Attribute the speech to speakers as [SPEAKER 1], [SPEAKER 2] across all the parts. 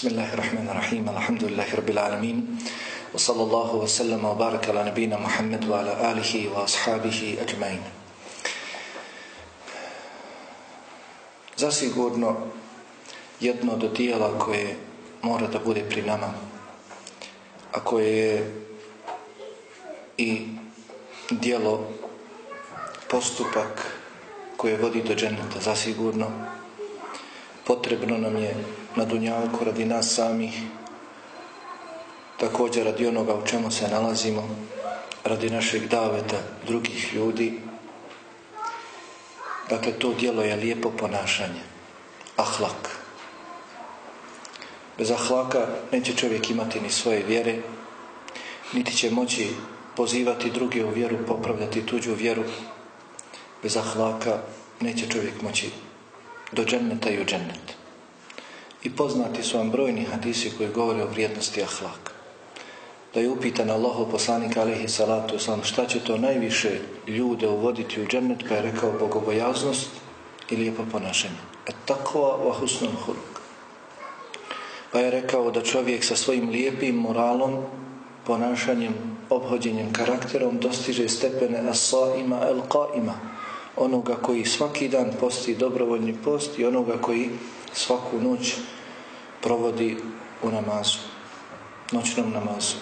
[SPEAKER 1] بسم الله الرحمن الرحيم الحمد لله رب العالمين وصلى الله وسلم وبارك على نبينا محمد وعلى آله وأصحابه أجمعين Zasigurno jedno od dijela koje mora da bude pri nama, a koje je i dijelo postupak koje vodi do dženeta, zasigurno potrebno nam je na dunjalku radi nas samih, također radi onoga u čemu se nalazimo, radi našeg daveta drugih ljudi. Dakle, to dijelo je lijepo ponašanje. Ahlak. Bez ahlaka neće čovjek imati ni svoje vjere, niti će moći pozivati druge u vjeru, popravljati tuđu vjeru. Bez ahlaka neće čovjek moći do dženneta i u džennet. I poznati su vam brojni hadisi koji govore o vrijednosti ahlaka. Da je upitan Allahov poslanik alihi salatu sam šta će to najviše ljude uvoditi u džennet pa je rekao bogobojaznost i lijepo ponašanje. Et takva wa husnul huluk. Pa je rekao da čovjek sa svojim lijepim moralom, ponašanjem, obhođenjem, karakterom dostiže stepene as-saima el-qaima onoga koji svaki dan posti dobrovoljni post i onoga koji svaku noć provodi u namazu, noćnom namazu.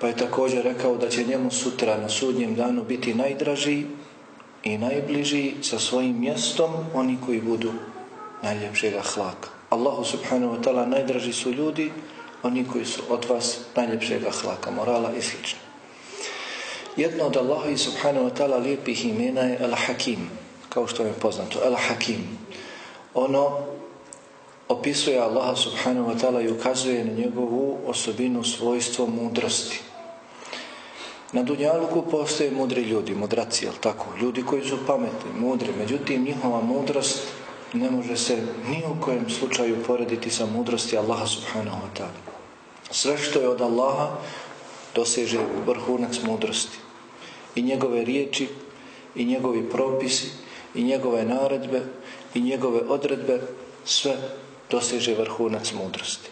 [SPEAKER 1] Pa je također rekao da će njemu sutra na sudnjem danu biti najdraži i najbliži sa svojim mjestom oni koji budu najljepšeg ahlaka. Allahu subhanahu wa ta'ala najdraži su ljudi, oni koji su od vas najljepšeg ahlaka, morala i slično. Jedno od Allaha subhanahu wa ta'ala lijepih imena je Al-Hakim, kao što je poznato, Al-Hakim. Ono opisuje Allaha subhanahu wa ta'ala i ukazuje na njegovu osobinu svojstvo mudrosti. Na Dunjaluku postoje mudri ljudi, mudraci, jel tako? Ljudi koji su pametni, mudri, međutim njihova mudrost ne može se ni u kojem slučaju porediti sa mudrosti Allaha subhanahu wa ta'ala. Sve što je od Allaha doseže vrhunac mudrosti. I njegove riječi, i njegovi propisi, i njegove naredbe, i njegove odredbe, sve doseže vrhunac mudrosti.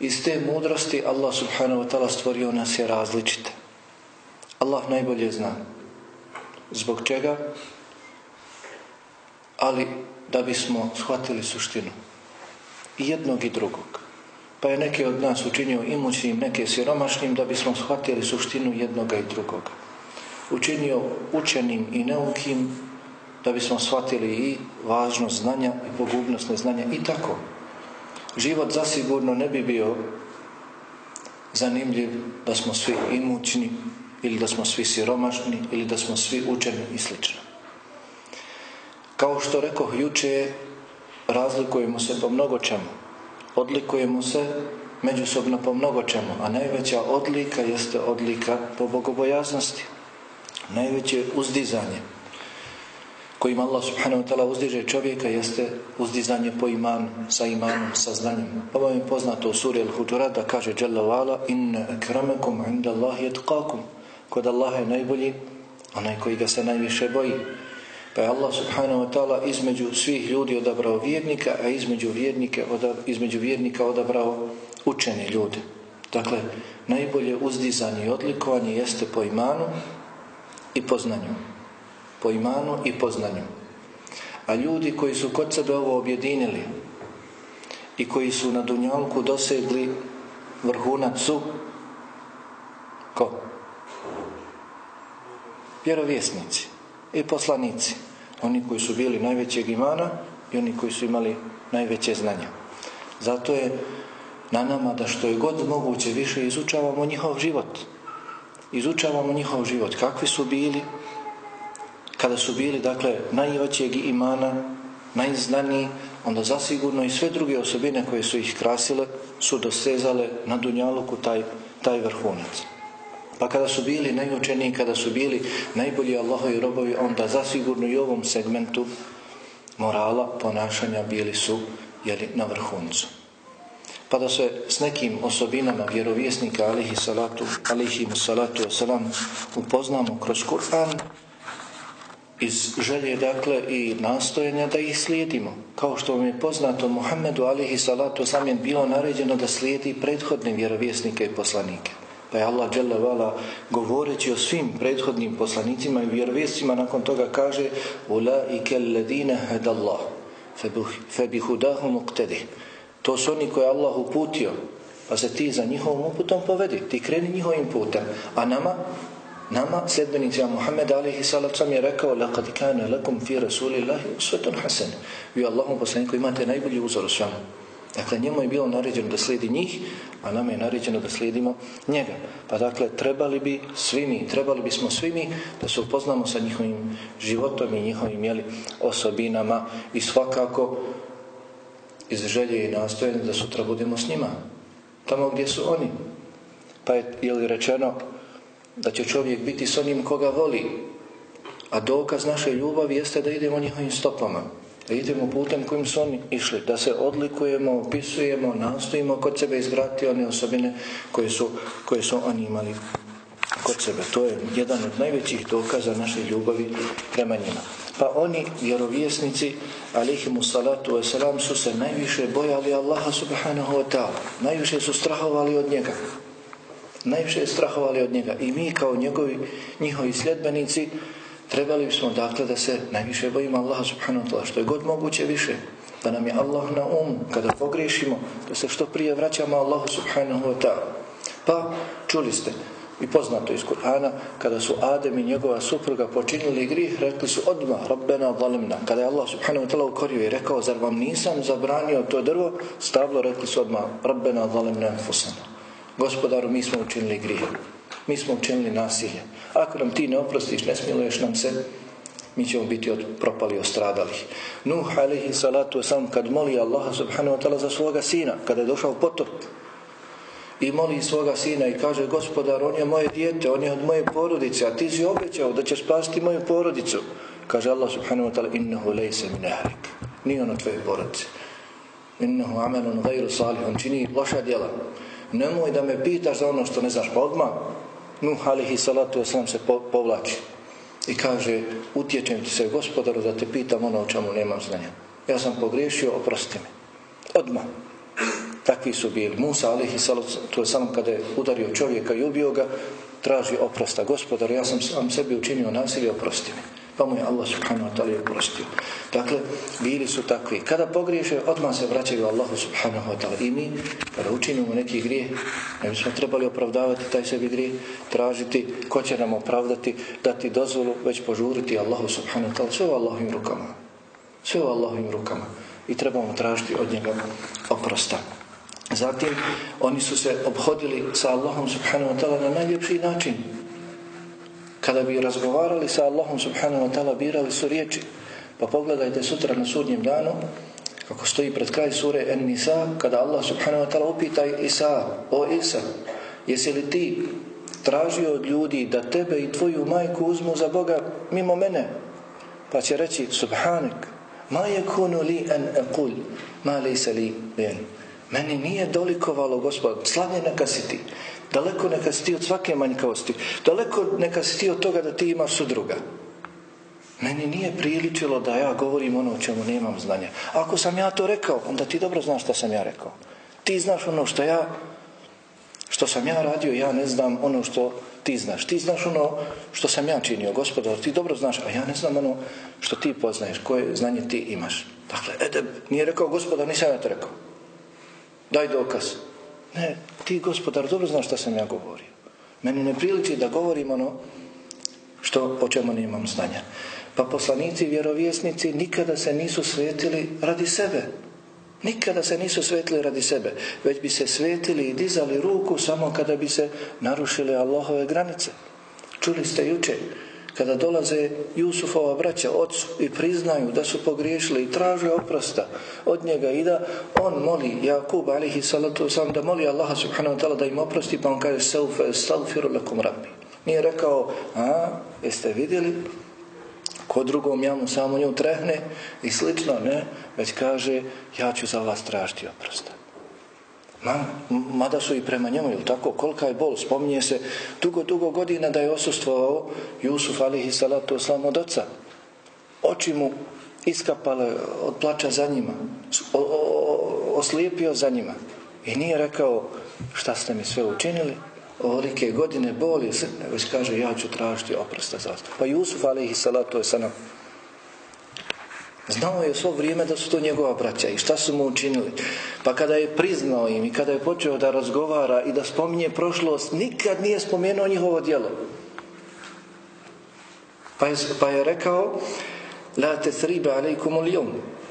[SPEAKER 1] Iz te mudrosti Allah subhanahu wa ta'ala stvorio nas je različite. Allah najbolje zna. Zbog čega? Ali da bismo shvatili suštinu. I jednog i drugog. Pa je neke od nas učinio imućnim, neke siromašnim, da bismo shvatili suštinu jednoga i drugoga. Učinio učenim i neukim, da bismo shvatili i važnost znanja i pogubnost neznanja i tako. Život zasigurno ne bi bio zanimljiv da smo svi imućni ili da smo svi siromašni ili da smo svi učeni i sl. Kao što rekoh juče, razlikujemo se po mnogo čemu. Odlikujemo se međusobno po mnogo čemu, a najveća odlika jeste odlika po bogobojaznosti. Najveće uzdizanje kojim Allah subhanahu wa ta'ala uzdiže čovjeka jeste uzdizanje po imanu, sa imanom, sa znanjem. Pa Ovo je poznato u suri Al-Hujurat da kaže Jalla wa'ala inna akramakum inda Allahi etqakum kod Allaha je najbolji onaj koji ga se najviše boji. Pa je Allah subhanahu wa ta'ala između svih ljudi odabrao vjernika, a između, vjernike, između vjernika odabrao učene ljude. Dakle, najbolje uzdizanje i odlikovanje jeste po imanu i po znanju. Po imanu i po znanju. A ljudi koji su kod sebe ovo objedinili i koji su na Dunjalku dosegli vrhunac su ko? Vjerovjesnici i poslanici. Oni koji su bili najvećeg imana i oni koji su imali najveće znanja. Zato je na nama da što je god moguće više izučavamo njihov život. Izučavamo njihov život. Kakvi su bili? Kada su bili, dakle, najjačeg imana, najznaniji, onda zasigurno i sve druge osobine koje su ih krasile su dosezale na Dunjaluku taj, taj vrhunac. Pa kada su bili najučeniji, kada su bili najbolji Allahovi robovi, onda zasigurno i u ovom segmentu morala, ponašanja bili su jeli, na vrhuncu. Pa da se s nekim osobinama vjerovjesnika alihi salatu, alihi salatu wasalam upoznamo kroz Kur'an iz želje dakle i nastojenja da ih slijedimo. Kao što vam je poznato Muhammedu alihi salatu sam je bilo naređeno da slijedi prethodne vjerovjesnike i poslanike. Pa je Allah dželevala govoreći o svim prethodnim poslanicima i vjerovjescima nakon toga kaže ulaike alladine hadallah fa bihudahum muqtadi. To su oni koje Allah uputio, pa se ti za njihovom uputom povedi, ti kreni njihovim putem. A nama nama sljedbenicima Muhammed alihi sam je rekao laqad kana lakum fi rasulillahi uswatun hasan vi Allahom poslaniku imate najbolji uzor u svemu. Dakle njemu je bilo naređeno da slijedi njih a nama je naređeno da slijedimo njega. Pa dakle trebali bi svi mi trebali bismo svi mi da se upoznamo sa njihovim životom i njihovim jeli, osobinama i svakako iz želje i nastojanja da sutra budemo s njima tamo gdje su oni. Pa je ili rečeno da će čovjek biti s onim koga voli. A dokaz naše ljubavi jeste da idemo njihovim stopama. Da idemo putem kojim su oni išli. Da se odlikujemo, opisujemo, nastojimo kod sebe izgrati one osobine koje su, koje su oni imali kod sebe. To je jedan od najvećih dokaza naše ljubavi prema njima. Pa oni, vjerovjesnici, alihimu salatu wasalam, su se najviše bojali Allaha subhanahu wa ta'ala. Najviše su strahovali od njega najviše strahovali od njega. I mi kao njegovi njihovi sljedbenici trebali bismo dakle da se najviše bojimo Allaha subhanahu wa ta'ala. Što je god moguće više da nam je Allah na um. Kada pogriješimo da se što prije vraćamo Allahu subhanahu wa ta'ala. Pa čuli ste i poznato iz Kur'ana kada su Adem i njegova supruga počinili grih rekli su odma Rabbena zalimna. Kada je Allah subhanahu wa ta'ala ukorio i rekao zar vam nisam zabranio to drvo? Stablo rekli su odma Rabbena zalimna fusana Gospodaru, mi smo učinili grije. Mi smo učinili nasilje. Ako nam ti ne oprostiš, ne smiluješ nam se, mi ćemo biti od propali ostradali. Nuh alaihi salatu sam kad moli Allaha subhanahu wa ta'ala za svoga sina, kada je došao potop i moli svoga sina i kaže gospodar, on je moje dijete, on je od moje porodice, a ti si obećao da će spasti moju porodicu. Kaže Allah subhanahu wa ta'ala, innahu lejse min ahlik. Nije ono tvoje porodice. Innahu amelun gajru salih, on čini loša djela nemoj da me pitaš za ono što ne znaš pa odmah Nuh alihi salatu wasalam se po, povlači i kaže utječem ti se gospodaru da te pitam ono o čemu nemam znanja. Ja sam pogriješio, oprosti me. Odmah. Takvi su bili. Musa alihi salatu wasalam kada je udario čovjeka i ubio ga traži oprosta. Gospodaru, ja sam sam sebi učinio nasilje oprosti me pa mu je Allah subhanahu wa ta'ala oprostio. Dakle, bili su takvi. Kada pogriješe, odmah se vraćaju Allahu subhanahu wa ta'ala. I mi, kada učinimo neki grije, ne bismo trebali opravdavati taj sebi grije, tražiti ko će nam opravdati, dati dozvolu, već požuriti Allahu subhanahu wa ta'ala. Sve u Allahovim rukama. Sve u Allahovim rukama. I trebamo tražiti od njega oprosta. Zatim, oni su se obhodili sa Allahom subhanahu wa ta'ala na najljepši način kada bi razgovarali sa Allahom subhanahu wa ta'ala birali su riječi. Pa pogledajte sutra na sudnjem danu kako stoji pred kraj sure En-Nisa kada Allah subhanahu wa ta'ala upita Isa o Isa jesi li ti tražio od ljudi da tebe i tvoju majku uzmu za Boga mimo mene? Pa će reći subhanak ma je kunu li en ekul ma li se li ben meni nije dolikovalo gospod slavljena ka si ti. Daleko neka si ti od svake manjkavosti. Daleko neka si ti od toga da ti imaš sudruga. Meni nije priličilo da ja govorim ono o čemu nemam znanja. Ako sam ja to rekao, onda ti dobro znaš što sam ja rekao. Ti znaš ono što ja što sam ja radio, ja ne znam ono što ti znaš. Ti znaš ono što sam ja činio, gospodar, ti dobro znaš, a ja ne znam ono što ti poznaješ, koje znanje ti imaš. Dakle, Edeb nije rekao, gospodar, nisam ja to rekao. Daj dokaz. Ne, ti gospodar dobro znaš šta sam ja govorio. Meni ne priliči da govorim ono što, o čemu nemam znanja. Pa poslanici i vjerovjesnici nikada se nisu svetili radi sebe. Nikada se nisu svetili radi sebe. Već bi se svetili i dizali ruku samo kada bi se narušile Allahove granice. Čuli ste juče kada dolaze Jusufova braća ocu i priznaju da su pogriješili i traže oprosta od njega i da on moli Jakub alihi salatu sam da moli Allaha subhanahu wa ta'ala da im oprosti pa on kaže seufe estalfiru lakum rabbi. Nije rekao a jeste vidjeli ko drugom jamu samo nju trehne i slično ne? Već kaže ja ću za vas tražiti oprosta. Ma, mada su i prema njemu, ili tako, kolika je bol, spominje se dugo, dugo godina da je osustvovao Jusuf alihi salatu oslam od oca. oči mu iskapale od plača za njima, o, o, oslijepio za njima. I nije rekao šta ste mi sve učinili, ovolike godine boli, već kaže ja ću tražiti oprosta za vas. Pa Jusuf alihi salatu je Znao je svo vrijeme da su to njegova braća i šta su mu učinili. Pa kada je priznao im i kada je počeo da razgovara i da spominje prošlost, nikad nije spomenuo njihovo djelo. Pa je, pa je rekao La te sribe alaikum ulijum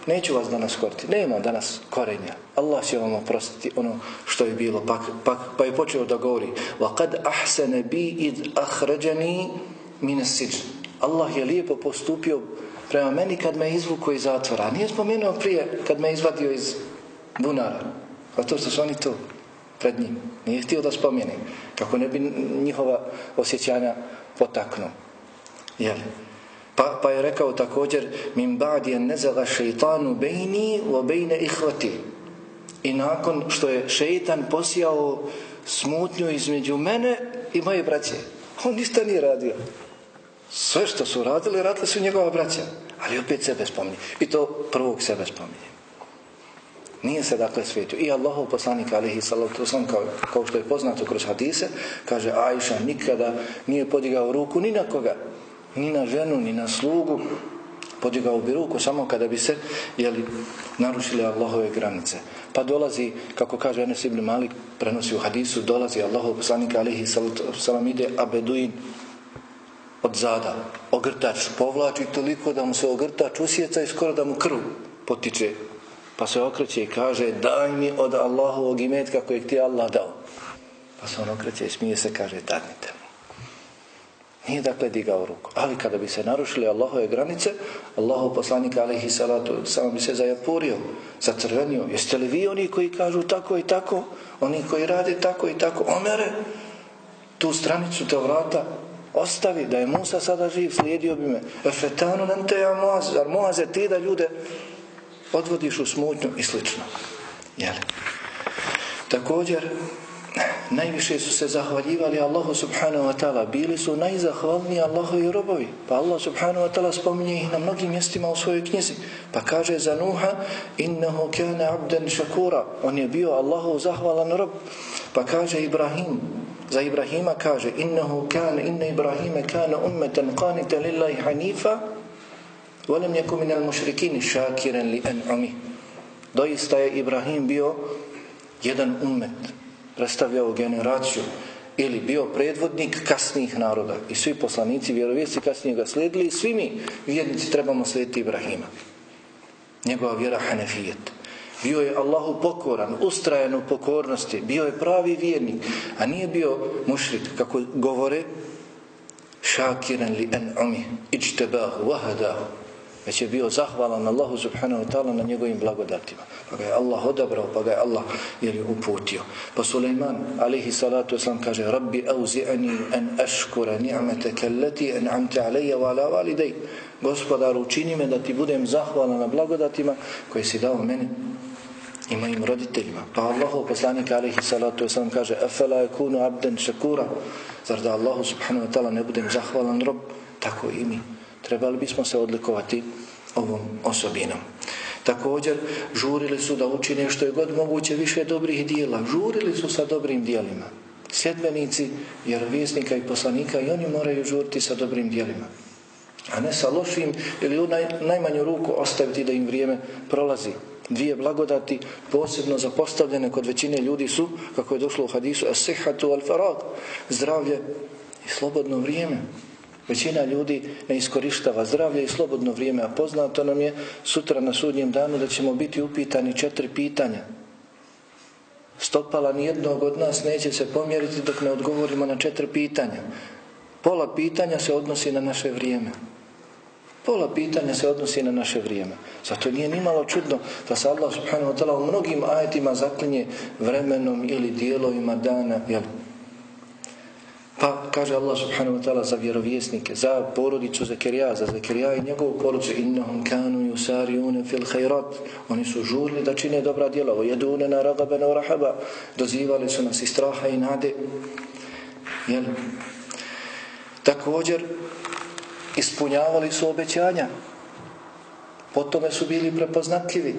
[SPEAKER 1] Neću vas danas koriti. Nema danas korenja. Allah će vam oprostiti ono što je bilo. Pa, pa, pa je počeo da govori Wa kad ahsene bi id ahređani mine siđ. Allah je lijepo postupio prema meni kad me izvuko iz zatvora. Nije spomenuo prije kad me izvadio iz bunara. A to što su oni tu pred njim. Nije htio da spomeni. Kako ne bi njihova osjećanja potaknuo. Jel? Pa, pa je rekao također min ba'di je nezala shaytanu bayni wa bejne ihvati. I nakon što je šeitan posijao smutnju između mene i moje braće. On ništa nije radio. Sve što su radili, radili su njegova braća. Ali opet sebe spominje. I to prvog sebe spominje. Nije se dakle svijetio. I Allahov poslanik alihi salatu wasalam, kao, kao što je poznato kroz hadise, kaže Ajša nikada nije podigao ruku ni na koga. Ni na ženu, ni na slugu. Podigao bi ruku samo kada bi se jeli, narušili Allahove granice. Pa dolazi, kako kaže Enes ibn Malik, prenosi u hadisu, dolazi Allahov poslanik alihi salatu wasalam, ide abeduin od zada. Ogrtač povlači toliko da mu se ogrtač usjeca i skoro da mu krv potiče. Pa se okreće i kaže daj mi od Allahovog imetka kojeg ti Allah dao. Pa se on okreće i smije se kaže dadnite mu. Nije dakle digao ruku. Ali kada bi se narušili Allahove granice, Allahov poslanik alaihi salatu samo bi se zajapurio, zacrvenio. Jeste li vi oni koji kažu tako i tako? Oni koji rade tako i tako? Omere tu stranicu te vrata ostavi da je Musa sada živ, slijedio bi me. Efetanu nam te ja Moaz, zar Moaze ti da ljude odvodiš u smutnju i slično. Jeli? Također, najviše su se zahvaljivali Allahu subhanahu wa ta'ala. Bili su najzahvalniji Allahovi robovi. Pa Allah subhanahu wa ta'ala spominje ih na mnogim mjestima u svojoj knjizi. Pa kaže za Nuha, innehu kane abden šakura. On je bio Allahu zahvalan rob. Pa kaže Ibrahim, za Ibrahima kaže innahu kan inna Ibrahima kana ummatan qanita lillahi hanifa wa lam yakun min šakiren shakiran li an'ami. Doista je Ibrahim bio jedan ummet predstavljao generaciju ili bio predvodnik kasnih naroda. I svi poslanici vjerovjesci kasnije ga slijedili svi mi vjernici trebamo slijediti Ibrahima. Njegova vjera hanefijet bio je Allahu pokoran, ustrajan u pokornosti, bio je pravi vjernik, a nije bio mušrik, kako govore, šakiran li en umi, ičtebahu, vahadahu, već je bio zahvalan Allahu subhanahu wa ta'ala na njegovim blagodatima. Pa ga je Allah odabrao, pa ga je Allah jer je uputio. Pa Suleiman, alihi salatu islam, kaže, Rabbi auzi'ani an aškura ni'mete kelleti an amte alaija wa ala validej. Gospodar, učini me da ti budem zahvalan na blagodatima koje si dao meni i mojim roditeljima. Pa Allahu poslanik alaihi salatu wasalam kaže afala yakunu abden shakura zar da Allahu subhanahu wa ta'ala ne budem zahvalan rob tako i mi. Trebali bismo se odlikovati ovom osobinom. Također, žurili su da učine što je god moguće više dobrih dijela. Žurili su sa dobrim dijelima. Sljedbenici, vjerovjesnika i poslanika i oni moraju žuriti sa dobrim dijelima. A ne sa lošim ili u naj, najmanju ruku ostaviti da im vrijeme prolazi dvije blagodati posebno zapostavljene kod većine ljudi su, kako je došlo u hadisu, as-sihhatu wal-farag, zdravlje i slobodno vrijeme. Većina ljudi ne iskorištava zdravlje i slobodno vrijeme, a poznato nam je sutra na sudnjem danu da ćemo biti upitani četiri pitanja. Stopala nijednog od nas neće se pomjeriti dok ne odgovorimo na četiri pitanja. Pola pitanja se odnosi na naše vrijeme. Pola pitanja se odnosi na naše vrijeme. Zato nije ni malo čudno da se Allah subhanahu wa ta'ala u mnogim ajetima zaklinje vremenom ili dijelovima dana. Jel? Pa kaže Allah subhanahu wa ta'ala za vjerovjesnike, za porodicu Zekerija, za Zekerija i njegovu porodicu innahum kanu yusariune fil khairat. Oni su žurni da čine dobra djela, jedune na ragabena u rahaba, dozivali su nas i straha i nade. Jel? Također, ispunjavali su obećanja Potome su bili prepoznatljivi.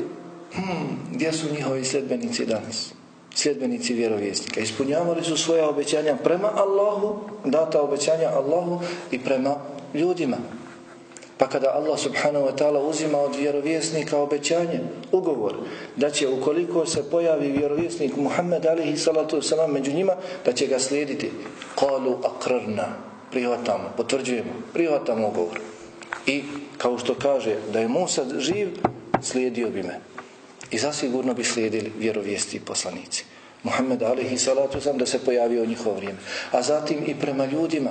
[SPEAKER 1] Hmm, gdje su njihovi sljedbenici danas? Sljedbenici vjerovjesnika. Ispunjavali su svoja obećanja prema Allahu, data obećanja Allahu i prema ljudima. Pa kada Allah subhanahu wa ta'ala uzima od vjerovjesnika obećanje, ugovor, da će ukoliko se pojavi vjerovjesnik Muhammed alihi salatu wasalam među njima, da će ga slijediti. Kalu akrarna, prihvatamo, potvrđujemo, prihvatamo ugovor. I kao što kaže da je Musa živ, slijedio bi me. I zasigurno bi slijedili vjerovijesti i poslanici. Muhammed alihi salatu sam da se pojavio u njihovo vrijeme. A zatim i prema ljudima,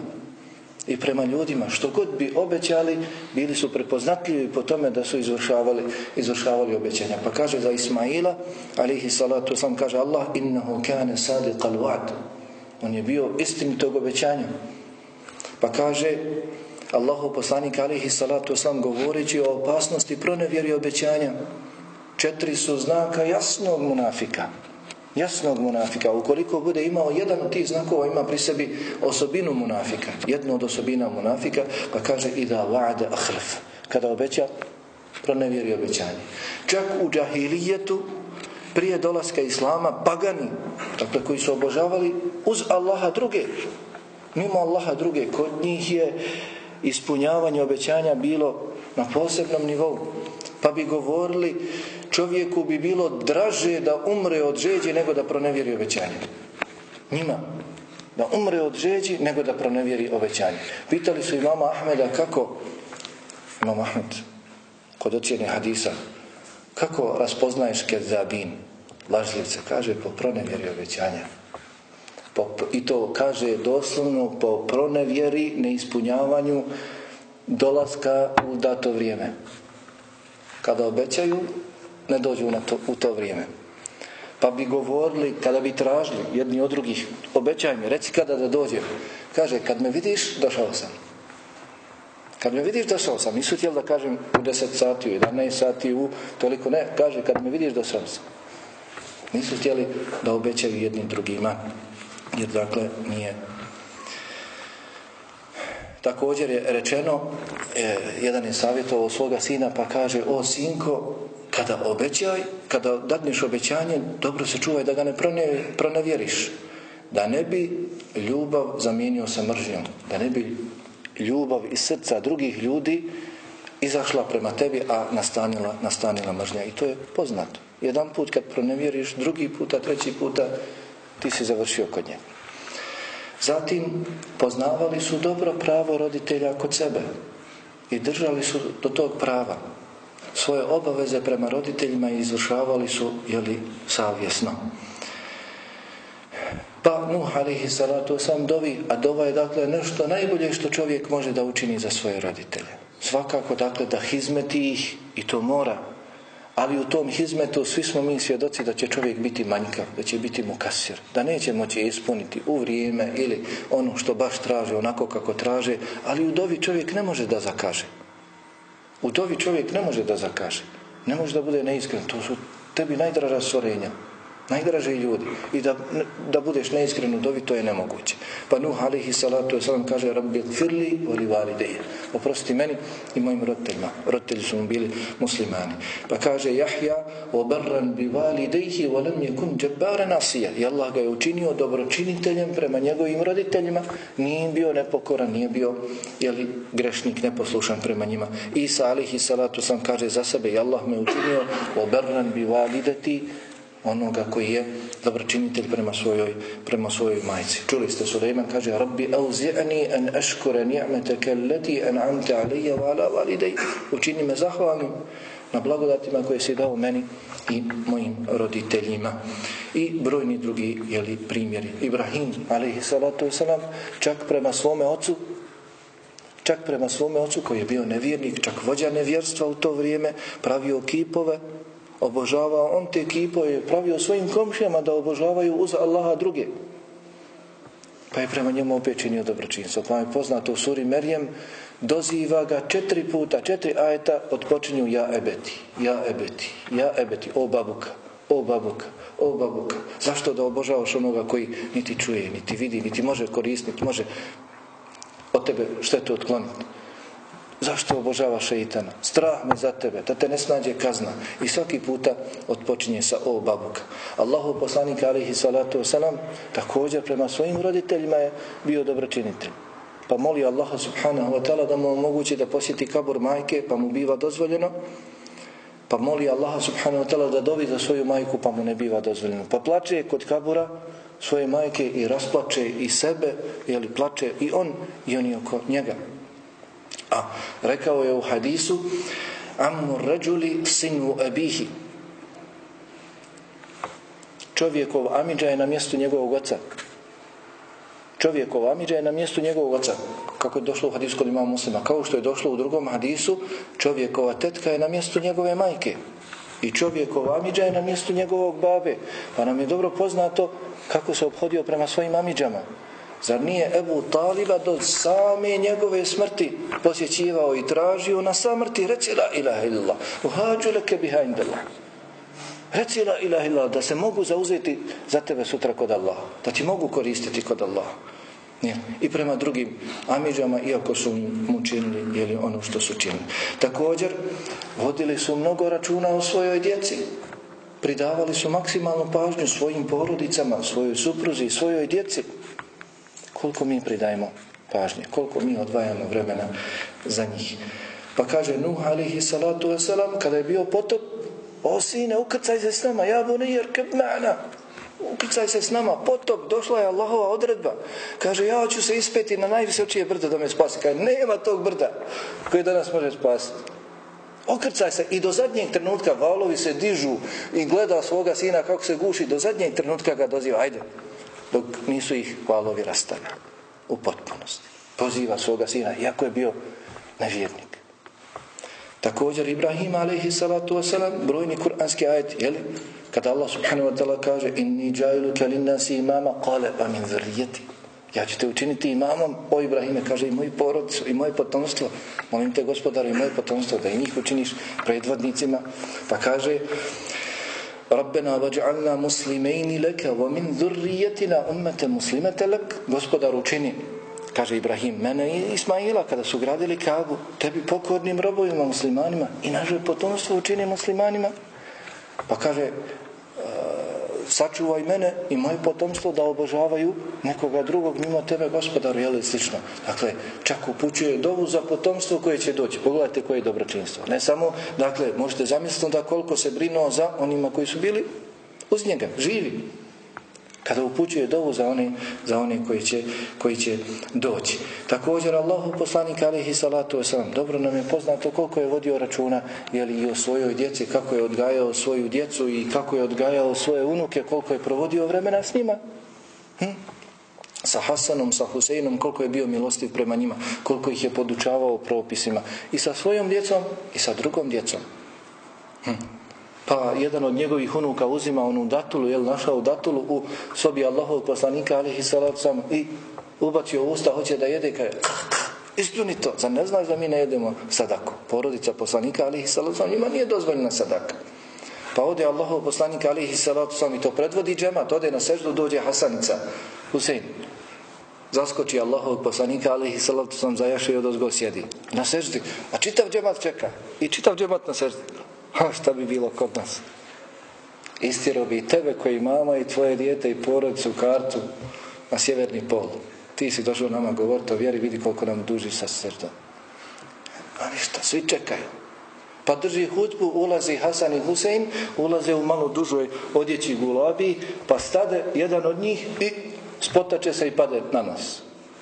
[SPEAKER 1] i prema ljudima, što god bi obećali, bili su prepoznatljivi po tome da su izvršavali, izvršavali obećanja. Pa kaže za Ismaila, alihi salatu sam, kaže Allah, innahu kane sadiqal wa'd. On je bio istinitog obećanja. Pa kaže Allahu poslanik alihi salatu sam govoreći o opasnosti pronevjeri obećanja. Četiri su znaka jasnog munafika jasnog munafika. Ukoliko bude imao jedan od tih znakova, ima pri sebi osobinu munafika. Jednu od osobina munafika, pa kaže i da vade ahrf. Kada obeća, pronevjeri obećanje. Čak u džahilijetu, prije dolaska Islama, pagani, dakle koji su obožavali uz Allaha druge. Mimo Allaha druge, kod njih je ispunjavanje obećanja bilo na posebnom nivou. Pa bi govorili, čovjeku bi bilo draže da umre od žeđe nego da pronevjeri obećanje. Njima. Da umre od žeđi nego da pronevjeri obećanje. Pitali su imama Ahmeda kako, imam Ahmed, kod ocjene hadisa, kako raspoznaješ kezabin, lažljivce, kaže po pronevjeri obećanja. Po, I to kaže doslovno po pronevjeri, neispunjavanju dolaska u dato vrijeme. Kada obećaju, ne dođu na to, u to vrijeme. Pa bi govorili, kada bi tražili jedni od drugih, obećaj mi, reci kada da dođem. Kaže, kad me vidiš, došao sam. Kad me vidiš, došao sam. Nisu tijeli da kažem u 10 sati, u 11 sati, u toliko ne. Kaže, kad me vidiš, došao sam. Nisu htjeli da obećaju jednim drugima. Jer, dakle, nije. Također je rečeno, e, jedan je savjetovao svoga sina, pa kaže, o sinko, kada obećaj, kada dadneš obećanje, dobro se čuvaj da ga ne pronevjeriš. Da ne bi ljubav zamijenio sa mržnjom. Da ne bi ljubav iz srca drugih ljudi izašla prema tebi, a nastanila, nastanila mržnja. I to je poznato. Jedan put kad pronevjeriš, drugi puta, treći puta, ti si završio kod njega. Zatim, poznavali su dobro pravo roditelja kod sebe i držali su do tog prava svoje obaveze prema roditeljima izvršavali su jeli, savjesno. Pa Nuh alihi salatu sam dovi, a dova je dakle nešto najbolje što čovjek može da učini za svoje roditelje. Svakako dakle da hizmeti ih i to mora. Ali u tom hizmetu svi smo mi svjedoci da će čovjek biti manjkav, da će biti mu kasir, da neće moći ispuniti u vrijeme ili ono što baš traže, onako kako traže, ali u dovi čovjek ne može da zakaže. U dovi čovjek ne može da zakaže. Ne može da bude neiskren. To su tebi najdraža stvorenja najdraži ljudi i da, da budeš neiskren u dovi, to je nemoguće. Pa Nuh alihi salatu wasalam kaže Rabbi gfirli voli valideje. Oprosti meni i mojim roditeljima. Roditelji su mu bili muslimani. Pa kaže Jahja obarran bi validejhi volem je kun džabara nasija. I Allah ga je učinio dobročiniteljem prema njegovim roditeljima. Nije bio nepokoran, nije bio jeli, grešnik, neposlušan prema njima. Isa alihi salatu wasalam kaže za sebe i Allah me učinio obarran bi valideti onoga koji je dobročinitelj prema svojoj, prema svojoj majci. Čuli ste Sulejman kaže Rabbi auzi'ani an ashkura ni'mataka allati an'amta alayya wa ala walidayya. Učini me zahvalnim na blagodatima koje si dao meni i mojim roditeljima. I brojni drugi jeli, primjeri. Ibrahim, alaihi salatu wasalam, čak prema svome ocu, čak prema svome ocu koji je bio nevjernik, čak vođa nevjerstva u to vrijeme, pravio kipove, obožavao on te kipove, pravio svojim komšijama da obožavaju uz Allaha druge. Pa je prema njemu opet činio dobročinstvo. Pa je poznato u suri Merjem, doziva ga četiri puta, četiri ajeta odpočinju ja ebeti, ja ebeti, ja ebeti, o babuka, o babuka, o babuka. Zašto da obožavaš onoga koji niti čuje, niti vidi, niti može koristiti, može od tebe štetu otkloniti. Zašto obožava šeitana? Strah me za tebe, da te ne snađe kazna. I svaki puta odpočinje sa o babuka. Allahu poslanik alihi salatu wasalam također prema svojim roditeljima je bio dobročinitelj. Pa moli Allaha subhanahu wa ta'ala da mu omogući da posjeti kabur majke, pa mu biva dozvoljeno. Pa moli Allaha subhanahu wa ta'ala da dovi za svoju majku, pa mu ne biva dozvoljeno. Pa plače kod kabura svoje majke i rasplače i sebe, jeli plače i on i oni oko njega. A rekao je u hadisu Ammu ređuli sinu abihi Čovjekov amidža je na mjestu njegovog oca. Čovjekov amidža je na mjestu njegovog oca. Kako je došlo u hadisu kod imama muslima. Kao što je došlo u drugom hadisu, čovjekova tetka je na mjestu njegove majke. I čovjekov amidža je na mjestu njegovog babe. Pa nam je dobro poznato kako se obhodio prema svojim amidžama. Zar nije Ebu Taliba do same njegove smrti posjećivao i tražio na samrti reci la ilaha illallah uhađu leke biha indallah. Reci la ilaha illallah da se mogu zauzeti za tebe sutra kod Allah da ti mogu koristiti kod Allah Nije. i prema drugim amiđama iako su mu činili jeli ono što su činili. Također vodili su mnogo računa o svojoj djeci. Pridavali su maksimalnu pažnju svojim porodicama svojoj supruzi svojoj djeci koliko mi pridajemo pažnje, koliko mi odvajamo vremena za njih. Pa kaže Nuh alihi salatu wasalam, kada je bio potop, o sine, ukrcaj se s nama, ja bu nijer kebmana, ukrcaj se s nama, potop, došla je Allahova odredba. Kaže, ja hoću se ispeti na najvisočije brdo da me spasi. Kaže, nema tog brda koji danas može spasiti. Okrcaj se i do zadnjeg trenutka valovi se dižu i gleda svoga sina kako se guši, do zadnjeg trenutka ga doziva, ajde, dok nisu ih valovi rastavili u potpunosti. Poziva svoga sina, iako je bio nevjernik. Također Ibrahim alaihi salatu wasalam, brojni kuranski ajet, jeli? Kada Allah subhanahu wa ta'ala kaže inni džajlu kelin nasi imama, kale pa min zrlijeti. Ja ću te učiniti imamom, o Ibrahime, kaže i moju porodicu, i moje potomstvo. Molim te gospodaru i moje potomstvo da i njih učiniš predvodnicima. Pa kaže, Rabbena vaj'alna muslimejni leke wa min dhurrijetina ummete muslimete lek gospodar učini kaže Ibrahim mene i Ismaila kada su gradili Kabu tebi pokornim robovima muslimanima i naše potomstvo učini muslimanima. Pa kaže sačuvaj mene i moje potomstvo da obožavaju nekoga drugog mimo tebe gospodaru, jel slično. Dakle, čak upućuje dovu za potomstvo koje će doći. Pogledajte koje je dobročinstvo. Ne samo, dakle, možete zamisliti da koliko se brinuo za onima koji su bili uz njega, živi kada upućuje dovu za one, za one koji, će, koji će doći. Također Allahu poslanik alihi salatu wasalam, dobro nam je poznato koliko je vodio računa jeli, i o svojoj djeci, kako je odgajao svoju djecu i kako je odgajao svoje unuke, koliko je provodio vremena s njima. Hm? Sa Hasanom, sa Huseinom, koliko je bio milostiv prema njima, koliko ih je podučavao propisima. I sa svojom djecom i sa drugom djecom. Hm? Pa jedan od njegovih unuka uzima onu datulu, jel našao datulu u sobi Allahovog poslanika, alihi salacom, i ubacio u usta, hoće da jede, kaže, ah, ah, ispljuni to, za ne znaš da mi ne jedemo sadaku. Porodica poslanika, alihi salacom, njima nije dozvoljena sadaka. Pa ode Allahov poslanika, alihi salacom, i to predvodi džemat, ode na seždu, dođe Hasanica, Husein, zaskoči Allahov poslanika, alihi salacom, zajaše i odozgo sjedi. Na seždi, a čitav džemat čeka, i čitav džemat na seždi. Ha, šta bi bilo kod nas? Istiro bi tebe koji mama i tvoje dijete i porodicu kartu na sjeverni pol. Ti si došao nama govoriti o vjeri, vidi koliko nam duži sa srdom. A ništa, svi čekaju. Pa drži hudbu, ulazi Hasan i Husein, ulaze u malo dužoj odjeći gulabi, pa stade jedan od njih i spotače se i pade na nas.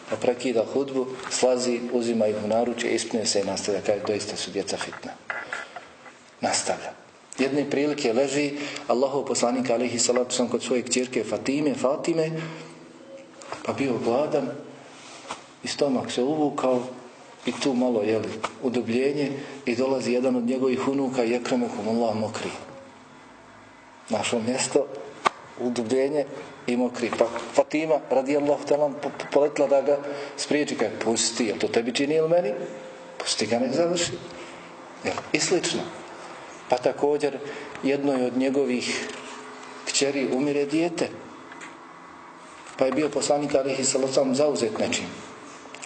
[SPEAKER 1] Pa prekida hudbu, slazi, uzima ih u naruče, ispne se i nastavlja, kaže, doista su djeca fitna nastavlja. Jedne prilike leži Allahov poslanik alihi salatu sam kod svoje kćerke Fatime, Fatime, pa bio gladan i stomak se uvukao i tu malo jeli udobljenje i dolazi jedan od njegovih unuka i ekremekom Allah mokri. Našo mjesto, udobljenje i mokri. Pa Fatima radi Allah talan poletla da ga spriječi, kaj pusti, jel to tebi čini ili meni? Pusti ga nek završi. I slično. Pa također jednoj od njegovih kćeri umire dijete. Pa je bio poslanik Alihi Salosam zauzet nečim.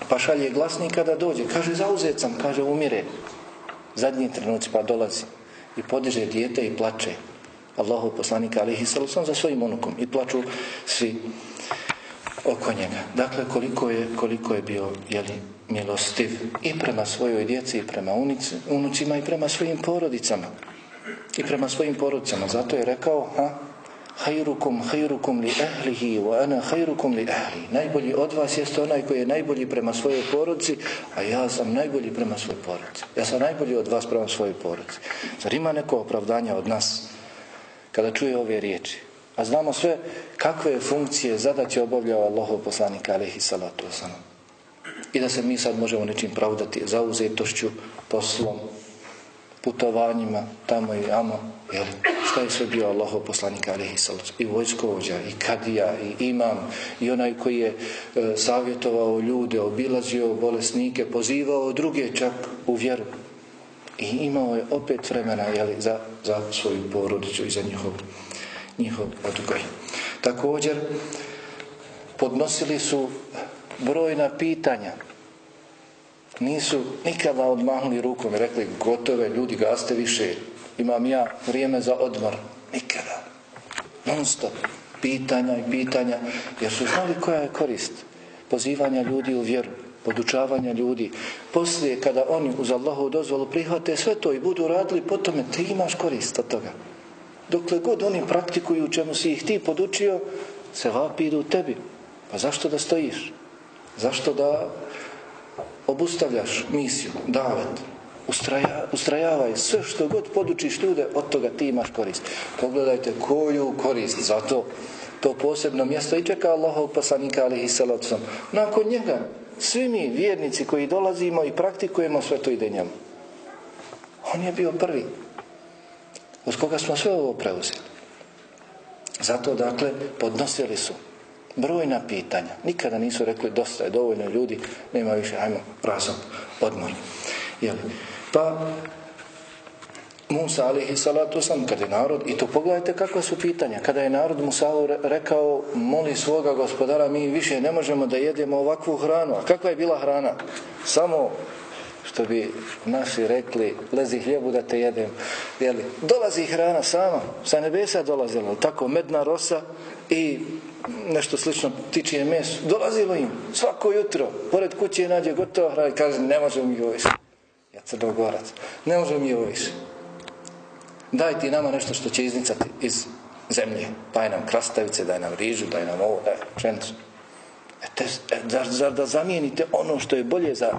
[SPEAKER 1] Pa šalje glasnika da dođe. Kaže, zauzet sam, kaže, umire. Zadnji trenuci pa dolazi. I podiže dijete i plače. Allahu poslanika alihi sallam za svojim unukom. I plaču svi oko njega. Dakle, koliko je, koliko je bio jeli, milostiv i prema svojoj djeci, i prema unici, unucima, i prema svojim porodicama. I prema svojim porodicama. Zato je rekao, ha, Hayrukum hayrukum li ahlihi wa ana hayrukum li ahli. Najbolji od vas jeste onaj koji je najbolji prema svojoj porodici, a ja sam najbolji prema svojoj porodici. Ja sam najbolji od vas prema svojoj porodici. Zar ima neko opravdanja od nas kada čuje ove riječi? A znamo sve kakve funkcije zadaće obavljao Allahov poslanik alejhi salatu vesselam. I da se mi sad možemo nečim pravdati zauzetošću, poslom, putovanjima, tamo i amo, jel, šta je sve bio Allaho poslanik alihi salatu, i vojskovođa, i kadija, i imam, i onaj koji je e, savjetovao ljude, obilazio bolesnike, pozivao druge čak u vjeru. I imao je opet vremena jel, za, za svoju porodicu i za njihovu njihov odgoj. Također, podnosili su brojna pitanja. Nisu nikada odmahnuli rukom i rekli gotove ljudi gaste više. Imam ja vrijeme za odmor. Nikada. Non stop pitanja i pitanja. Jer su znali koja je korist pozivanja ljudi u vjeru podučavanja ljudi. Poslije kada oni uz Allahu dozvolu prihvate sve to i budu radili potom te ti imaš korist od toga dokle god oni praktikuju čemu si ih ti podučio se vapi idu u tebi pa zašto da stojiš zašto da obustavljaš misiju, davet, ustraja, ustrajavaj sve što god podučiš ljude, od toga ti imaš korist. Pogledajte koju korist za to, to posebno mjesto i čeka Allahov poslanika alihi salacom. Nakon njega, svi mi vjernici koji dolazimo i praktikujemo sve to ide njemu. On je bio prvi. Uz koga smo sve ovo preuzeli. Zato, dakle, podnosili su brojna pitanja. Nikada nisu rekli dosta je dovoljno ljudi, nema više, ajmo, razom, odmor. Jeli? Pa, Musa alihi salatu sam, kada je narod, i to pogledajte kakva su pitanja, kada je narod Musalu rekao, moli svoga gospodara, mi više ne možemo da jedemo ovakvu hranu. A kakva je bila hrana? Samo što bi naši rekli, lezi hljebu da te jedem. Jeli, dolazi hrana sama, sa nebesa dolazila, tako medna rosa i nešto slično tičije meso. Dolazilo im svako jutro, pored kuće nađe gotova hrana i kaže, ne možemo mi ovo više. Ja crnogorac, ne možemo mi ovo više. Daj ti nama nešto što će iznicati iz zemlje. Daj nam krastavice, daj nam rižu, daj nam ovo, daj pšenicu. E te, e, zar, zar da zamijenite ono što je bolje za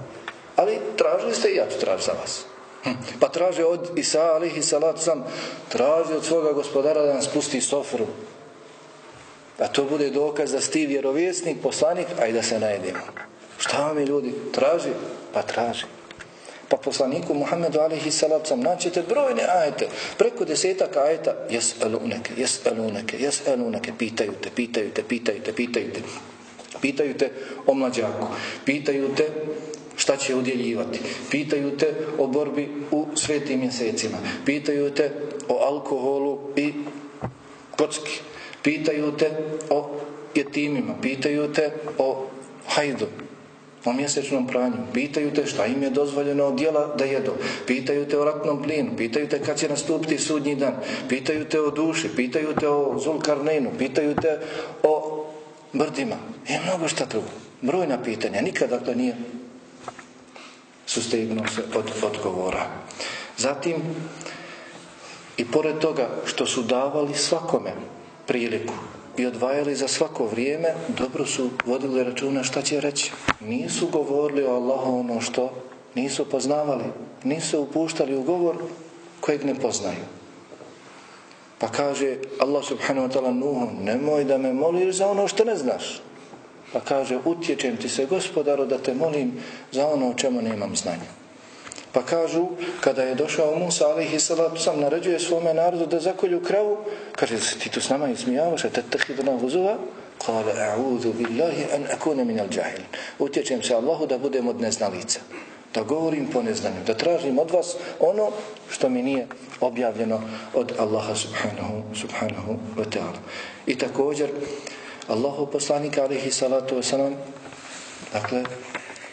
[SPEAKER 1] Ali tražili ste i ja ću tražiti za vas. Hm. Pa traže od Isa alihi salatu sam, traži od svoga gospodara da nam spusti sofru. Da to bude dokaz da ste vjerovjesnik, poslanik, a i da se najedimo. Šta vam je ljudi? Traži? Pa traži. Pa poslaniku Muhammedu alihi salatu sam, naćete brojne ajete. Preko desetak ajeta, jes eluneke, jes eluneke, jes eluneke, pitaju te, pitaju te, pitaju te, pitaju te. Pitaju te o mlađaku. Pitaju te šta će udjeljivati. Pitaju te o borbi u svetim mjesecima. Pitaju te o alkoholu i kocki. Pitaju te o jetimima. Pitaju te o hajdu, o mjesečnom pranju. Pitaju te šta im je dozvoljeno od dijela da jedu. Pitaju te o ratnom plinu. Pitaju te kad će nastupiti sudnji dan. Pitaju te o duši. Pitaju te o zulkarnenu. Pitaju te o brdima. Je mnogo šta drugo. Brojna pitanja. Nikada to nije sustegnuo se od odgovora. Zatim, i pored toga što su davali svakome priliku i odvajali za svako vrijeme, dobro su vodili računa šta će reći. Nisu govorili o Allahu ono što nisu poznavali, nisu upuštali u govor kojeg ne poznaju. Pa kaže Allah subhanahu wa ta'ala Nuhu, nemoj da me moliš za ono što ne znaš. Pa kaže, utječem ti se gospodaru da te molim za ono o čemu nemam znanja. Pa kažu, kada je došao Musa, alihi salatu sam, naređuje svome narodu da zakolju kravu, kaže, se ti tu s nama ismijavaš, a te tehidna huzuva, kale, a'udhu billahi an akune minal džahil. Utječem se Allahu da budem od neznalica. Da govorim po neznanju, da tražim od vas ono što mi nije objavljeno od Allaha subhanahu, subhanahu wa ta'ala. I također, Allahu poslanika alihi salatu wasalam dakle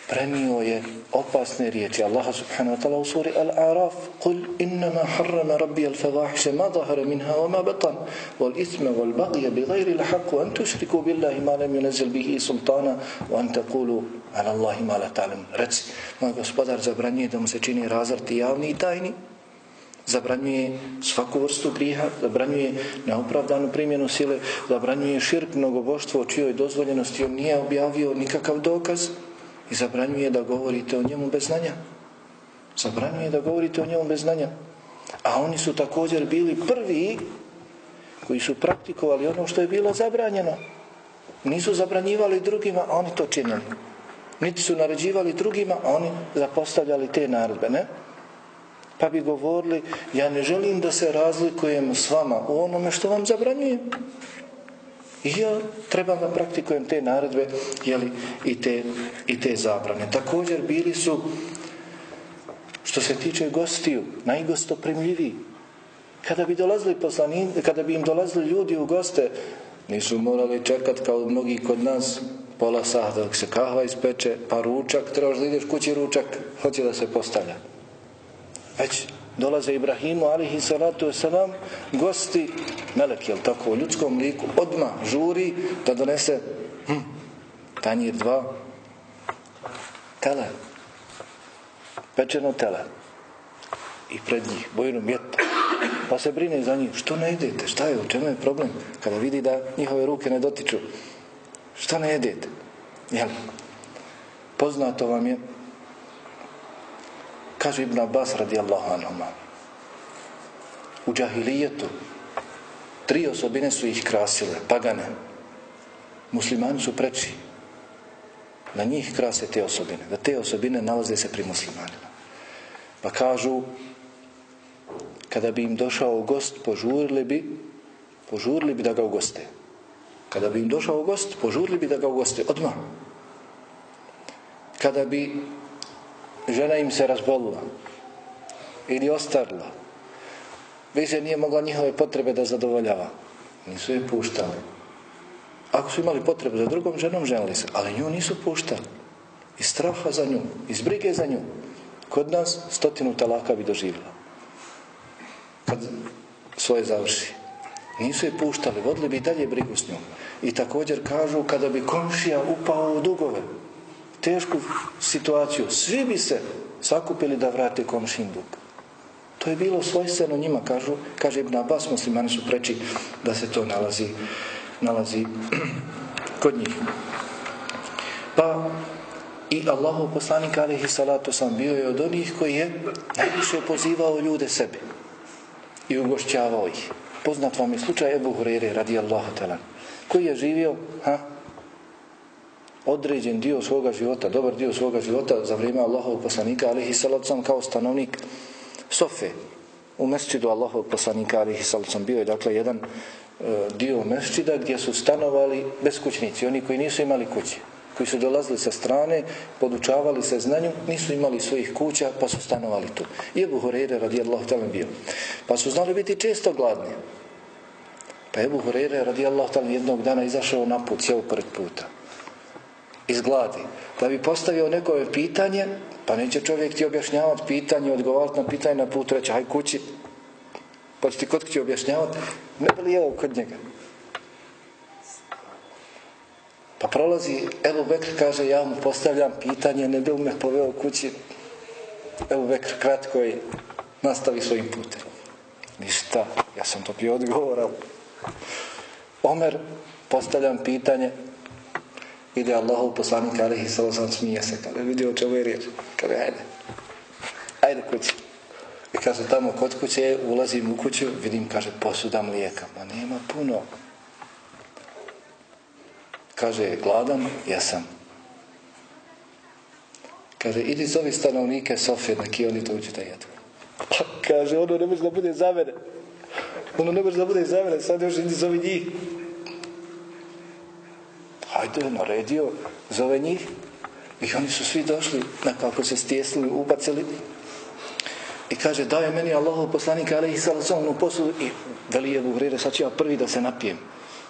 [SPEAKER 1] prenio je opasne riječi Allaha subhanahu wa ta'ala u suri Al-Araf قل إنما حرم ربي الفواحش ما ظهر منها وما بطن والإثم والبغي بغير الحق وأن تشركوا بالله ما لم ينزل به سلطانا وأن تقولوا على الله ما لا تعلم reci moj gospodar zabranjuje da mu se čini razvrti javni i tajni zabranjuje svaku vrstu griha, zabranjuje neopravdanu primjenu sile, zabranjuje širk mnogoboštvo o čijoj dozvoljenosti on nije objavio nikakav dokaz i zabranjuje da govorite o njemu bez znanja. Zabranjuje da govorite o njemu bez znanja. A oni su također bili prvi koji su praktikovali ono što je bilo zabranjeno. Nisu zabranjivali drugima, a oni to činili. Niti su naređivali drugima, a oni zapostavljali te naredbe, ne? Pa bi govorili, ja ne želim da se razlikujem s vama u onome što vam zabranjujem. I ja trebam da praktikujem te naredbe jeli, i, te, i te zabrane. Također bili su, što se tiče gostiju, najgostoprimljiviji. Kada bi dolazili poslani, kada bi im dolazili ljudi u goste, nisu morali čekat kao mnogi kod nas pola sata dok se kahva ispeče, pa ručak, trebaš da ideš kući ručak, hoće da se postavlja. Već dolaze Ibrahimu alihi salatu wasalam gosti melek, jel tako, u ljudskom liku odma žuri da donese hm, tanjir dva tele pečeno tele. I pred njih bojnu mjetu. Pa se brine za njih što ne jedete, šta je, u čemu je problem? Kada vidi da njihove ruke ne dotiču. Što ne jedete? Jel poznato vam je kaže Ibn Abbas radijallahu anhuma u džahilijetu tri osobine su ih krasile, pagane. Muslimani su preči. Na njih krase te osobine. Da te osobine nalaze se pri muslimanima. Pa kažu, kada bi im došao gost, požurili bi, požurili bi da ga ugoste. Kada bi im došao gost, požurili bi da ga ugoste. Odmah. Kada bi žena im se razbolila ili ostarila više nije mogla njihove potrebe da zadovoljava. Nisu je puštali. Ako su imali potrebu za drugom ženom, ženili se. Ali nju nisu puštali. Iz straha za nju, iz brige za nju. Kod nas stotinu talaka bi doživjela. Kad svoje završi. Nisu je puštali, vodili bi dalje brigu s njom. I također kažu, kada bi komšija upao u dugove, tešku situaciju, svi bi se sakupili da vrate komšin dug. To je bilo svojstveno njima, kažu, kaže Ibn Abbas, muslimani su preči da se to nalazi, nalazi kod njih. Pa i Allahu poslanik alaihi salatu sam bio je od onih koji je najviše pozivao ljude sebi i ugošćavao ih. Poznat vam je slučaj Ebu Hurere radijallahu talan, koji je živio ha, određen dio svoga života, dobar dio svoga života za vrijeme Allahov poslanika alaihi salatu sam kao stanovnik Sofe u mesčidu Allahov poslanika alihi salacom, bio je dakle jedan e, dio mesčida gdje su stanovali beskućnici, oni koji nisu imali kuće koji su dolazili sa strane, podučavali se znanju, nisu imali svojih kuća, pa su stanovali tu. I Ebu Horeire radijallahu ta'ala bio. Pa su znali biti često gladni. Pa Ebu Horeire radijallahu ta'ala jednog dana izašao na put, sjeo pored puta. Iz gladi. Da bi postavio neko pitanje, Pa neće čovjek ti objašnjavati pitanje, odgovarati na pitanje na put, reći, haj kući, pa će ti kod će objašnjavati, ne bi li jeo kod njega. Pa prolazi, Ebu Bekr kaže, ja mu postavljam pitanje, ne bi me poveo kući. Ebu Bekr kratko je, nastavi svojim putem. Ništa, ja sam to bio odgovoral. Omer, postavljam pitanje, ide Allahu poslanik alaihi sallam smije se kada vidi o čemu je riječ kada ajde. Ajde kući. I kaže tamo kod kuće ulazim u kuću vidim kaže posuda mlijeka. Ma nema puno. Kaže gladan jesam. Kaže idi zovi stanovnike Sofije neki ki oni to uđu da jedu. Pa kaže ono ne može da bude za mene ono ne može da bude za mene sad još idi zovi njih hajde, naredio, zove njih. I oni su svi došli, nekako se stjesli, ubacili. I kaže, daje meni Allahov poslanika, ali ih sada sam u posudu. I veli je Buhrire, sad ću ja prvi da se napijem.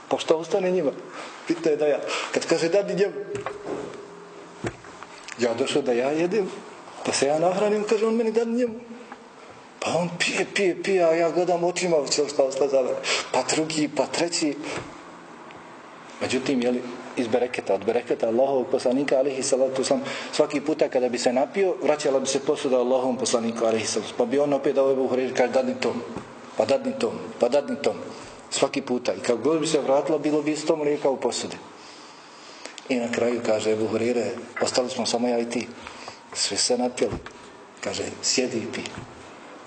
[SPEAKER 1] Pa što ostane njima? Pita je da ja. Kad kaže, dadi njemu. Ja došao da ja jedem, da pa se ja nahranim, kaže on meni da njemu. Pa on pije, pije, pije, a ja gledam očima, što šta za Pa drugi, pa treći. Međutim, jeli, iz bereketa, od bereketa Allahovog poslanika, alihi salatu sam, svaki puta kada bi se napio, vraćala bi se posuda Allahovom poslaniku, alihi salatu Pa bi on opet dao Ebu Hureyri, kaže, dadni tom, pa dadni tom, pa dadni tom. Svaki puta. I kako god bi se vratila, bilo bi isto mlijeka u posude. I na kraju kaže Ebu Hureyre, ostali smo samo ja i ti. Svi se napili. Kaže, sjedi i pi.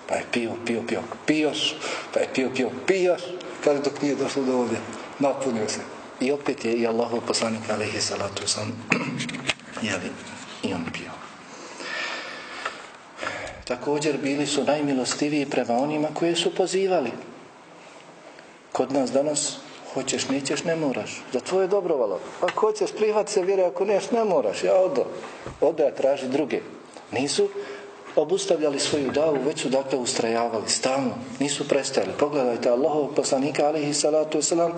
[SPEAKER 1] Pa je pio, pio, pio, pijoš. Pa je pio, pio, pijoš. Kaže, dok nije došlo do ovdje. Napunio se. I opet je i Allahov poslanik, alaihi salatu sam, jeli, i on pio. Također bili su najmilostiviji prema onima koje su pozivali. Kod nas danas hoćeš, nećeš, ne moraš. Za tvoje dobrovalo. Ako pa hoćeš, prihvat se vjere, ako neš, ne moraš. Ja odo. Odo ja traži druge. Nisu obustavljali svoju davu, već su dakle ustrajavali stalno. Nisu prestajali. Pogledajte, Allahov poslanika, alihi salatu wasalam,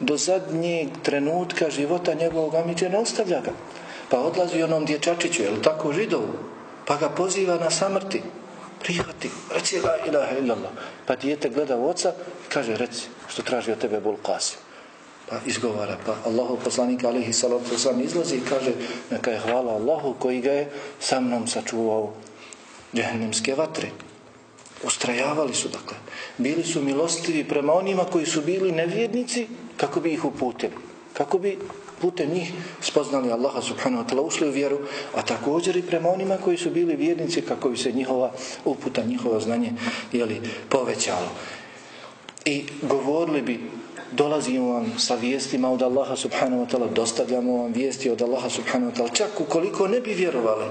[SPEAKER 1] do zadnjeg trenutka života njegovog amitja ne ostavlja ga. Pa odlazi onom dječačiću, jel tako židovu? Pa ga poziva na samrti. Prihvati, reci la ilaha illallah. Pa dijete gleda u oca i kaže, reci, što traži od tebe bol kasim. Pa izgovara, pa Allahov poslanik alihi salatu wasalam izlazi i kaže, neka je hvala Allahu koji ga je sa mnom sačuvao džehennemske vatre. Ustrajavali su, dakle. Bili su milostivi prema onima koji su bili nevjednici, kako bi ih uputili. Kako bi putem njih spoznali Allaha subhanahu wa ta'la, ušli u vjeru, a također i prema onima koji su bili vjernici, kako bi se njihova uputa, njihovo znanje, jeli, povećalo. I govorili bi, dolazimo vam sa vijestima od Allaha subhanahu wa ta'ala, dostavljamo vam vijesti od Allaha subhanahu wa ta'ala, čak ukoliko ne bi vjerovali,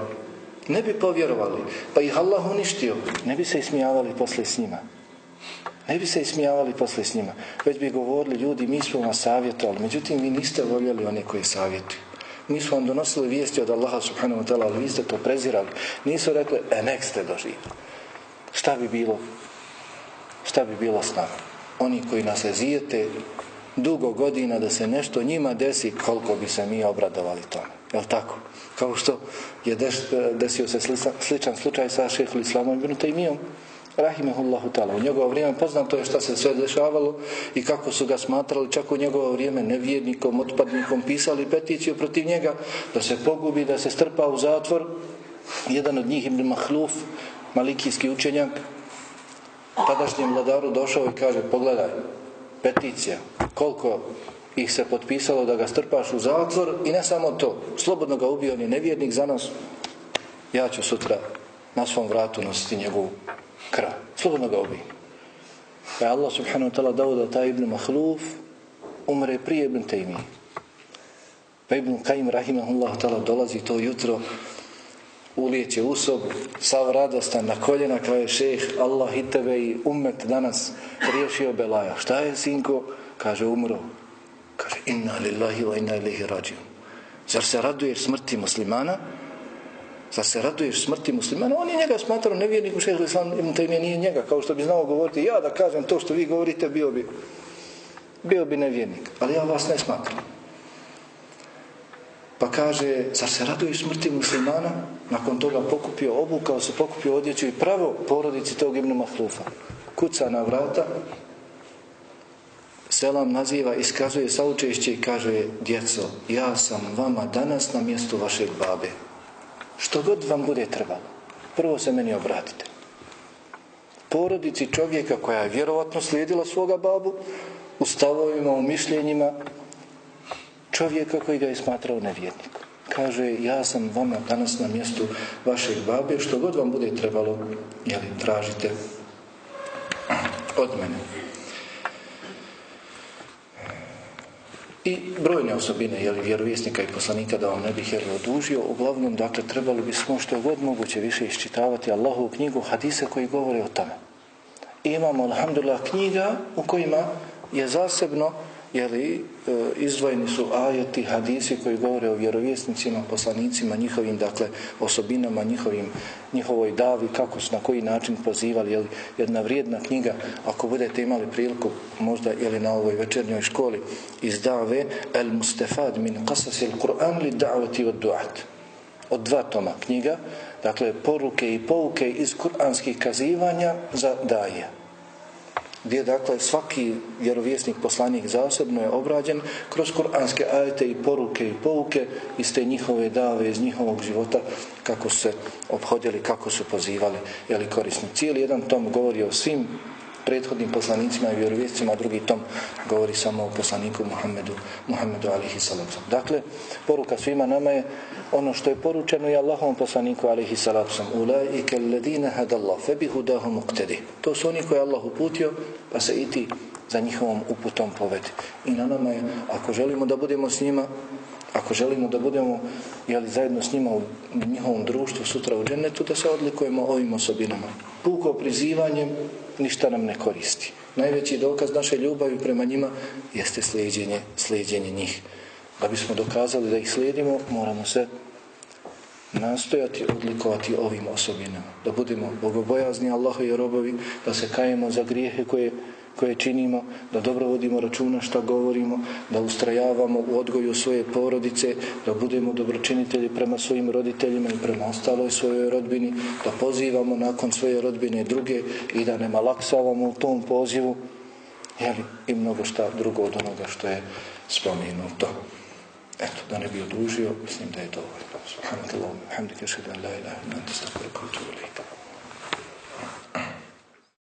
[SPEAKER 1] ne bi povjerovali, pa ih Allah uništio, ne bi se ismijavali posle s njima. Ne bi se ismijavali posle s njima. Već bi govorili, ljudi, mi smo vas savjetovali, međutim, vi niste voljeli one koje savjetuju. Mi smo vam donosili vijesti od Allaha subhanahu wa ta'ala, ali vi ste to prezirali. Nisu rekli, e, nek ste doživali. Šta bi bilo? Šta bi bilo s nama? oni koji nas ezijete, dugo godina da se nešto njima desi, koliko bi se mi obradovali tome. Je tako? Kao što je des, desio se sličan slučaj sa šehhul islamom ibn Taymijom, rahimehullahu ta'ala. U njegovo vrijeme poznato je šta se sve dešavalo i kako su ga smatrali čak u njegovo vrijeme nevjernikom, otpadnikom, pisali peticiju protiv njega da se pogubi, da se strpa u zatvor. Jedan od njih ibn Mahluf, malikijski učenjak, tadašnjem vladaru došao i kaže pogledaj, peticija, koliko ih se potpisalo da ga strpaš u zatvor i ne samo to, slobodno ga ubio, on je nevjernik za nas, ja ću sutra na svom vratu nositi njegovu krv. Slobodno ga ubio. Pa je Allah subhanahu wa ta'ala dao da taj Ibn Mahluf umre prije Ibn Taymi. Pa Ibn Kajim rahimahullah ta'ala dolazi to jutro ulijeće u sobu, sav radostan na koljena, kaže šeh, Allah i tebe i umet danas riješio Belaja. Šta je, sinko? Kaže, umro. Kaže, inna lillahi wa inna ilihi rađiun. Zar se raduješ smrti muslimana? Zar se raduješ smrti muslimana? On je njega smatrao nevjerniku šehr Islam ibn Taymi nije njega, kao što bi znao govoriti, ja da kažem to što vi govorite, bio bi, bio bi nevjernik. Ali ja vas ne smatram. Pa kaže, zar se raduješ smrti muslimana? Nakon toga pokupio, obukao pa se, pokupio odjeću i pravo porodici tog Ibn Mahlufa. Kuca na vrata, selam naziva, iskazuje saučešće i kaže, djeco, ja sam vama danas na mjestu vašeg babe. Što god vam bude trebalo, prvo se meni obratite. Porodici čovjeka koja je vjerovatno slijedila svoga babu, u stavovima, u mišljenjima, čovjeka koji ga je smatrao nevjednikom. Kaže, ja sam vama danas na mjestu vašeg babe, što god vam bude trebalo, jeli, tražite od mene. I brojne osobine, jeli, vjerovjesnika i poslanika, da vam ne bih jeli odužio, uglavnom, dakle, trebalo bismo što god moguće više iščitavati Allahovu knjigu, hadise koji govore o tome. I imamo, alhamdulillah, knjiga u kojima je zasebno jeli, e, izdvojeni su ajeti, hadisi koji govore o vjerovjesnicima, poslanicima, njihovim, dakle, osobinama, njihovim, njihovoj davi, kako su, na koji način pozivali, jeli, jedna vrijedna knjiga, ako budete imali priliku, možda, jeli, na ovoj večernjoj školi, iz dave, El Mustafad min Qasas il Kur'an li da'vati od du'at. od dva toma knjiga, dakle poruke i pouke iz kuranskih kazivanja za daje. Gdje dakle svaki vjerovjesnik poslanik zasebno je obrađen kroz kuranske ajete i poruke i pouke iz te njihove dave, iz njihovog života kako se obhodili, kako su pozivali, jeli korisni. Cijeli jedan tom govori o svim prethodnim poslanicima i vjerovijescima, a drugi tom govori samo o poslaniku Muhammedu, Muhammedu alihi salatu. Dakle, poruka svima nama je ono što je poručeno i Allahom poslaniku alihi salatu sam. Ulaike alladine hadallah, febi hudahum uktedi. To su oni koje Allah uputio, pa se i ti za njihovom uputom povedi. I na nama je, ako želimo da budemo s njima, ako želimo da budemo jeli, zajedno s njima u njihovom društvu sutra u džennetu, da se odlikujemo ovim osobinama. Puko prizivanjem ništa nam ne koristi. Najveći dokaz naše ljubavi prema njima jeste slijedjenje, slijedjenje njih. Da bismo dokazali da ih slijedimo, moramo se nastojati odlikovati ovim osobinama. Da budemo bogobojazni Allaha i robovi, da se kajemo za grijehe koje koje činimo, da dobro vodimo računa šta govorimo, da ustrajavamo u odgoju svoje porodice, da budemo dobročinitelji prema svojim roditeljima i prema ostaloj svojoj rodbini, da pozivamo nakon svoje rodbine druge i da ne malaksavamo u tom pozivu, jeli, i mnogo šta drugo od onoga što je spomenuto. Eto, da ne bi odužio, mislim da je dovoljno. Subhanakallahu, hamdike, šedan, la ilaha, nantista, preko, tu,